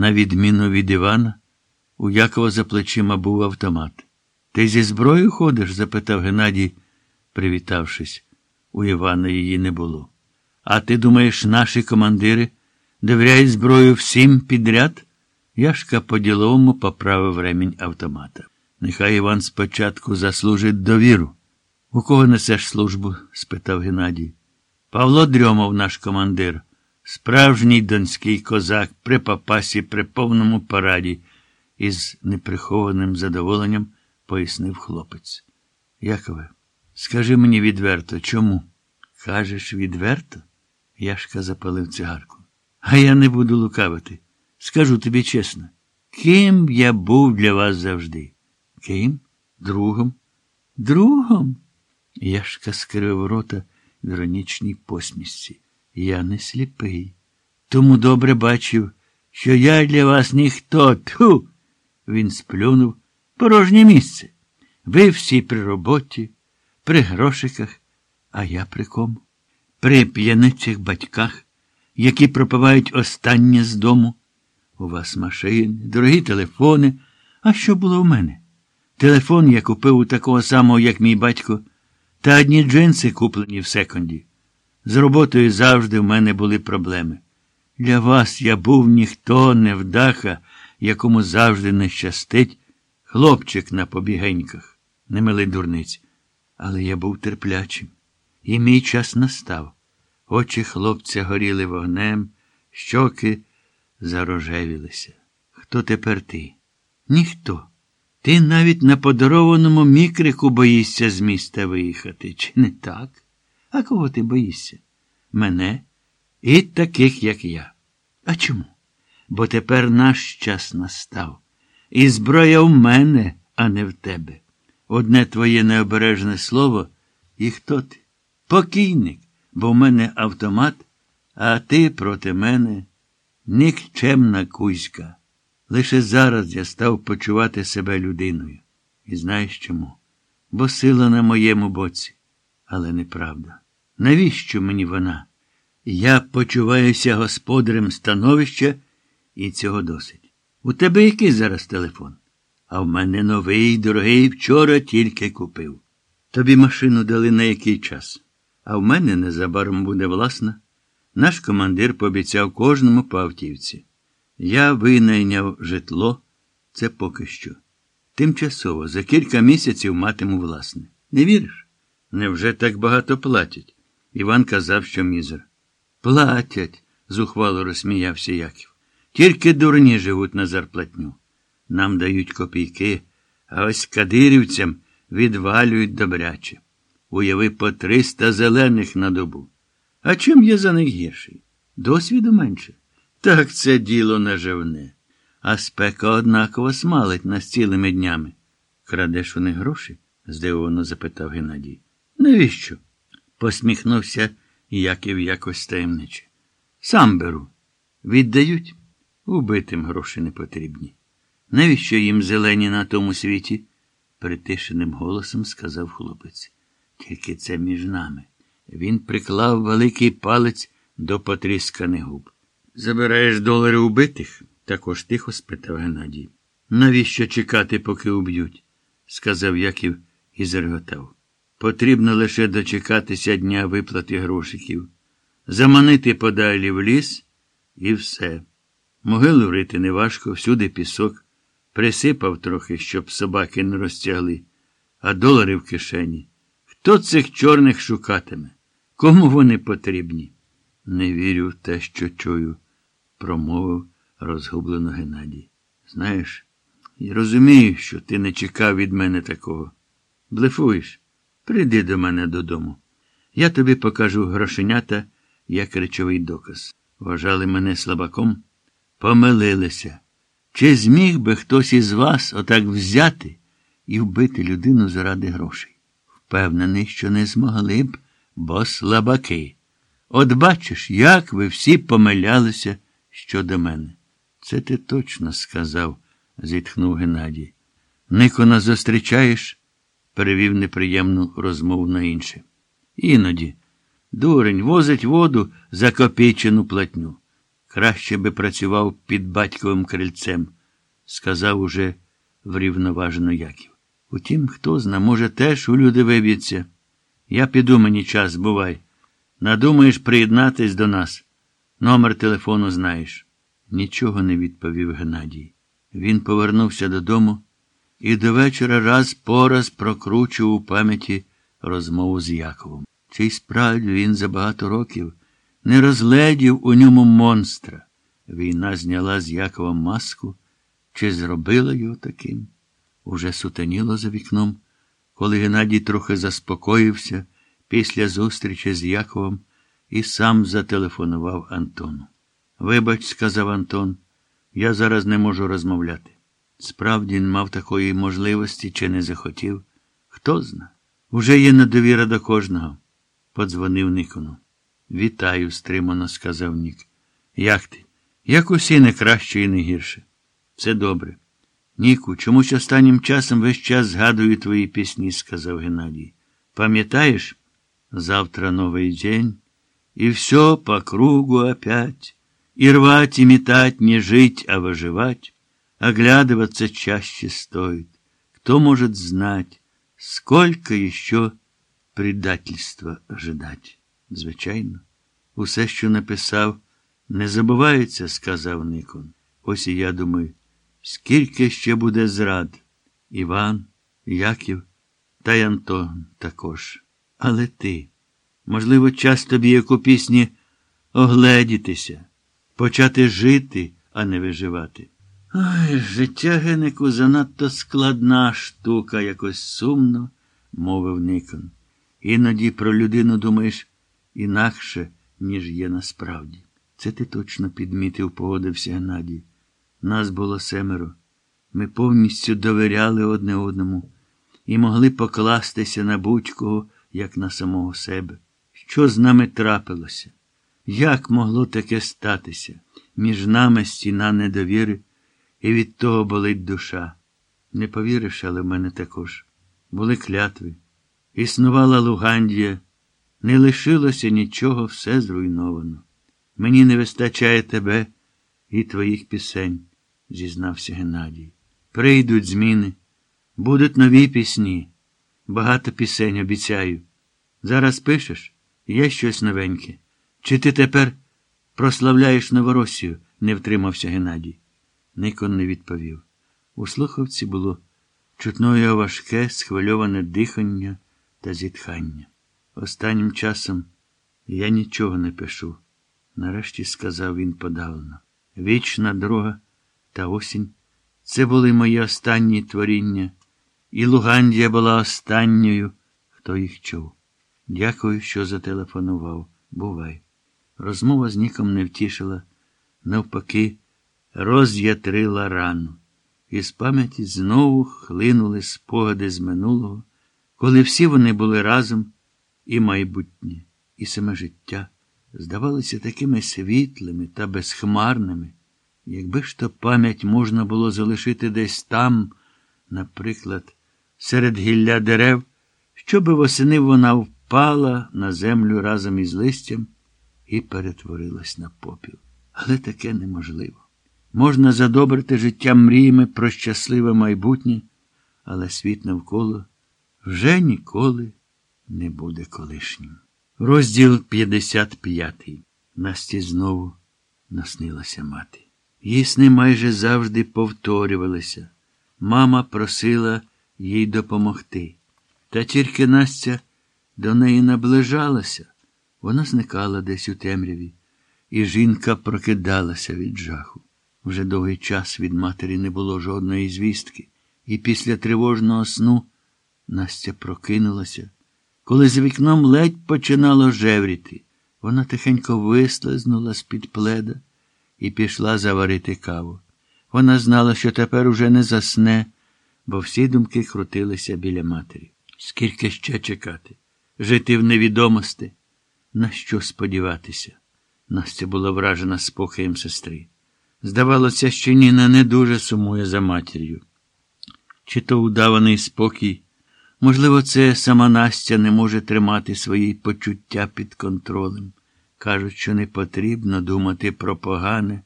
На відміну від Івана, у Якова за плечима був автомат. Ти зі зброєю ходиш? запитав Геннадій, привітавшись. У Івана її не було. А ти думаєш, наші командири довіряють зброю всім підряд? Яшка по-діловому поправив ремінь автомата. Нехай Іван спочатку заслужить довіру. У кого несеш службу? спитав Геннадій. Павло Дрьомов, наш командир, справжній донський козак при папасі при повному параді, із неприхованим задоволенням пояснив хлопець. Якове, скажи мені відверто, чому? Кажеш відверто? Яшка запалив цигарку. А я не буду лукавити. Скажу тобі чесно, ким я був для вас завжди? Ким? Другом? Другом? Яшка скрив рота в іронічній посмішці. Я не сліпий. Тому добре бачив, що я для вас ніхто. Тьфу! Він сплюнув порожнє місце. Ви всі при роботі, при грошиках, а я при кому? При п'яничих батьках, які пропивають останнє з дому. У вас машини, дорогі телефони. А що було в мене? Телефон я купив у такого самого, як мій батько, та одні джинси куплені в секонді. З роботою завжди в мене були проблеми. Для вас я був ніхто, невдаха, якому завжди не щастить, хлопчик на побігеньках, не мили дурниць. Але я був терплячим, і мій час настав. Очі хлопця горіли вогнем, щоки зарожевілися. Хто тепер ти? Ніхто. Ти навіть на подарованому мікрику боїшся з міста виїхати, чи не так? А кого ти боїшся? Мене і таких, як я. А чому? Бо тепер наш час настав. І зброя в мене, а не в тебе. Одне твоє необережне слово, і хто ти? Покійник, бо в мене автомат, а ти проти мене нікчемна кузька. Лише зараз я став почувати себе людиною. І знаєш чому? Бо сила на моєму боці. Але неправда. Навіщо мені вона? Я почуваюся господарем становища, і цього досить. У тебе який зараз телефон? А в мене новий, дорогий, вчора тільки купив. Тобі машину дали на який час, а в мене незабаром буде власна. Наш командир пообіцяв кожному по автівці. Я винайняв житло, це поки що. Тимчасово, за кілька місяців матиму власне. Не віриш? Невже так багато платять? Іван казав, що мізер. Платять, зухвало розсміявся Яків. Тільки дурні живуть на зарплатню. Нам дають копійки, а ось кадирівцям відвалюють добряче. Уяви по триста зелених на добу. А чим я за них гірший? Досвіду менше. Так це діло наживне. А спека однаково смалить нас цілими днями. Крадеш них гроші? здивовано запитав Геннадій. Навіщо? Посміхнувся Яків якось таємниче. Сам беру. Віддають? Убитим гроші не потрібні. Навіщо їм зелені на тому світі? притишеним голосом сказав хлопець. Тільки це між нами. Він приклав великий палець до потрісканих губ. Забираєш долари убитих? також тихо спитав Геннадій. Навіщо чекати, поки уб'ють? сказав Яків і зареготав. Потрібно лише дочекатися дня виплати грошиків, заманити подалі в ліс і все. Могилу рити неважко, всюди пісок, присипав трохи, щоб собаки не розтягли, а долари в кишені. Хто цих чорних шукатиме? Кому вони потрібні? Не вірю в те, що чую, промовив розгублено Геннадій. Знаєш, я розумію, що ти не чекав від мене такого. Блефуєш, прийди до мене додому. Я тобі покажу грошенята як речовий доказ. Вважали мене слабаком, помилилися. Чи зміг би хтось із вас отак взяти і вбити людину заради грошей? Впевнений, що не змогли б, бо слабаки. От бачиш, як ви всі помилялися щодо мене. Це ти точно сказав, зітхнув Геннадій. Никона зустрічаєш? Перевів неприємну розмову на інше. Іноді. Дурень возить воду за копійчину платню. краще би працював під батьковим крильцем, сказав уже врівноважено Яків. Утім, хто зна, може, теж у люди виб'ється. Я піду мені час, бувай. Надумаєш приєднатись до нас. Номер телефону знаєш. Нічого не відповів Геннадій. Він повернувся додому і до вечора раз по раз прокручував у пам'яті розмову з Яковом. Чи справді він за багато років не розгледів у ньому монстра. Війна зняла з Якова маску, чи зробила його таким? Уже сутеніло за вікном, коли Геннадій трохи заспокоївся після зустрічі з Яковом і сам зателефонував Антону. Вибач, сказав Антон, я зараз не можу розмовляти. Справді він мав такої можливості чи не захотів. Хто зна? Уже є недовіра до кожного. Подзвонив Никону. Вітаю, стримано сказав Нік. Як ти? Як усі не краще і не гірше. Все добре. Ніку, чомусь останнім часом весь час згадую твої пісні, сказав Геннадій. Пам'ятаєш? Завтра новий день, и все по кругу опять, и рвать и метать не жить, а выживать, оглядываться чаще стоит. Кто может знать, сколько еще предательства ожидать? Звичайно, усе, що написав, не забувається, сказав Никон. Ось і я думаю, скільки ще буде зрад. Іван, Яків та й Антон також. Але ти, можливо, час тобі, як у пісні, огледітися, почати жити, а не виживати. Ой, життя Генику занадто складна штука, якось сумно, мовив Никон. Іноді про людину думаєш інакше, ніж є насправді. Це ти точно підмітив, погодився Геннадій. Нас було семеро. Ми повністю довіряли одне одному і могли покластися на будь-кого, як на самого себе. Що з нами трапилося? Як могло таке статися? Між нами стіна недовіри, і від того болить душа. Не повіриш, але в мене також. Були клятви. Існувала Лугандія, не лишилося нічого, все зруйновано. Мені не вистачає тебе і твоїх пісень, зізнався Геннадій. Прийдуть зміни, будуть нові пісні. Багато пісень обіцяю. Зараз пишеш, є щось новеньке. Чи ти тепер прославляєш Новоросію? не втримався Геннадій. Никон не відповів. У слухавці було чутно його важке, схвильоване дихання та зітхання. Останнім часом я нічого не пишу, нарешті сказав він подавлено. Вічна дорога та осінь. Це були мої останні творіння, і Лугандія була останньою, хто їх чув. Дякую, що зателефонував. Бувай. Розмова з Ніком не втішила, навпаки, роз'ятрила рану. Із пам'яті знову хлинули спогади з минулого, коли всі вони були разом, і майбутнє, і саме життя здавалися такими світлими та безхмарними. Якби ж то пам'ять можна було залишити десь там, наприклад, серед гілля дерев, щоби восени вона впала на землю разом із листям і перетворилась на попіл. Але таке неможливо. Можна задобрити життя мріями про щасливе майбутнє, але світ навколо вже ніколи не буде колишнім. Розділ 55. Насті знову наснилася мати. Її сни майже завжди повторювалися. Мама просила їй допомогти. Та тільки Настя до неї наближалася, вона зникала десь у темряві, і жінка прокидалася від жаху. Вже довгий час від матері не було жодної звістки, і після тривожного сну Настя прокинулася. Коли з вікном ледь починало жевріти, вона тихенько вислизнула з-під пледа і пішла заварити каву. Вона знала, що тепер уже не засне, бо всі думки крутилися біля матері. Скільки ще чекати? Жити в невідомості? На що сподіватися? Настя була вражена спокоєм сестри. Здавалося, що Ніна не дуже сумує за матір'ю. Чи то удаваний спокій, можливо, це сама Настя не може тримати свої почуття під контролем. Кажуть, що не потрібно думати про погане,